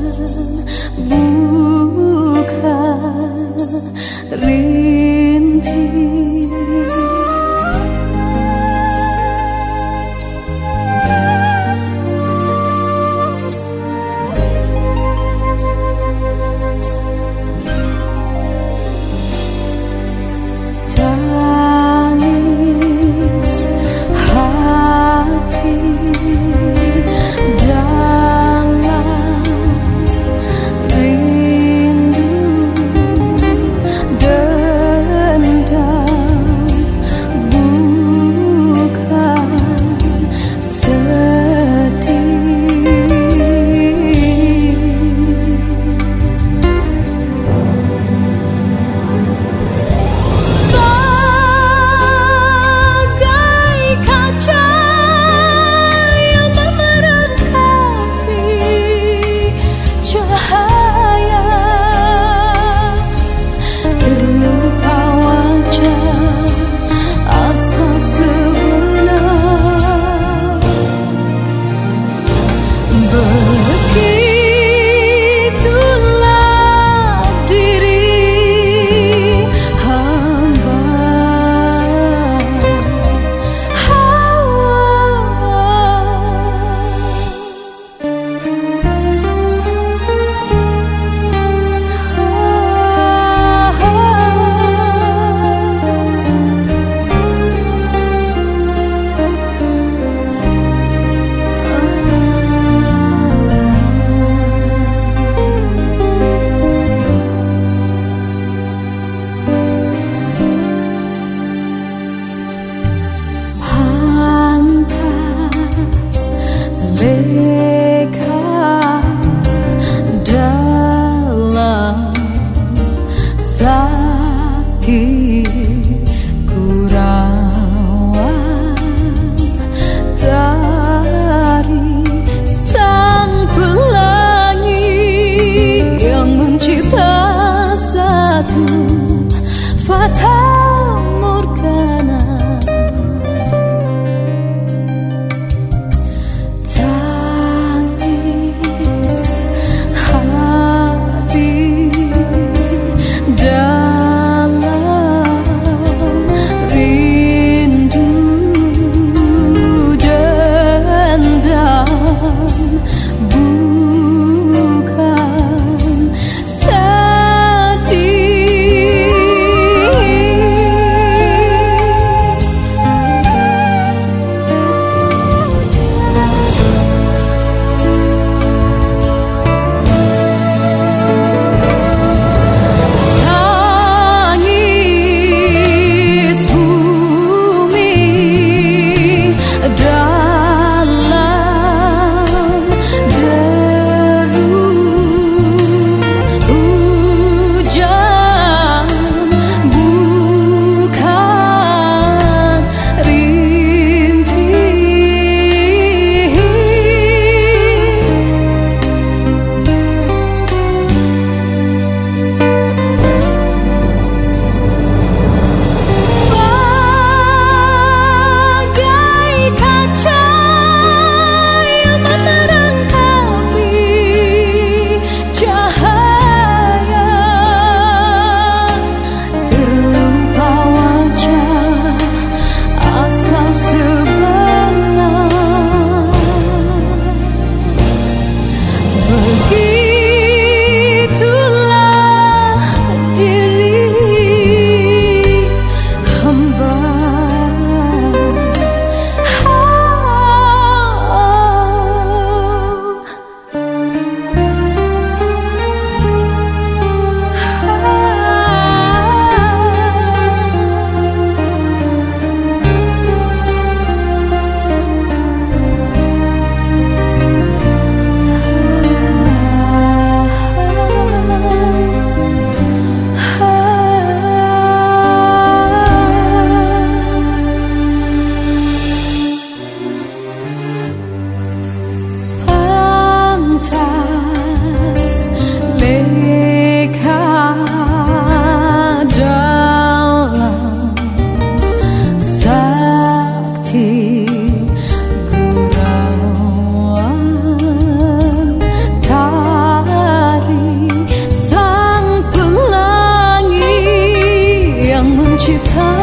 love. 去他。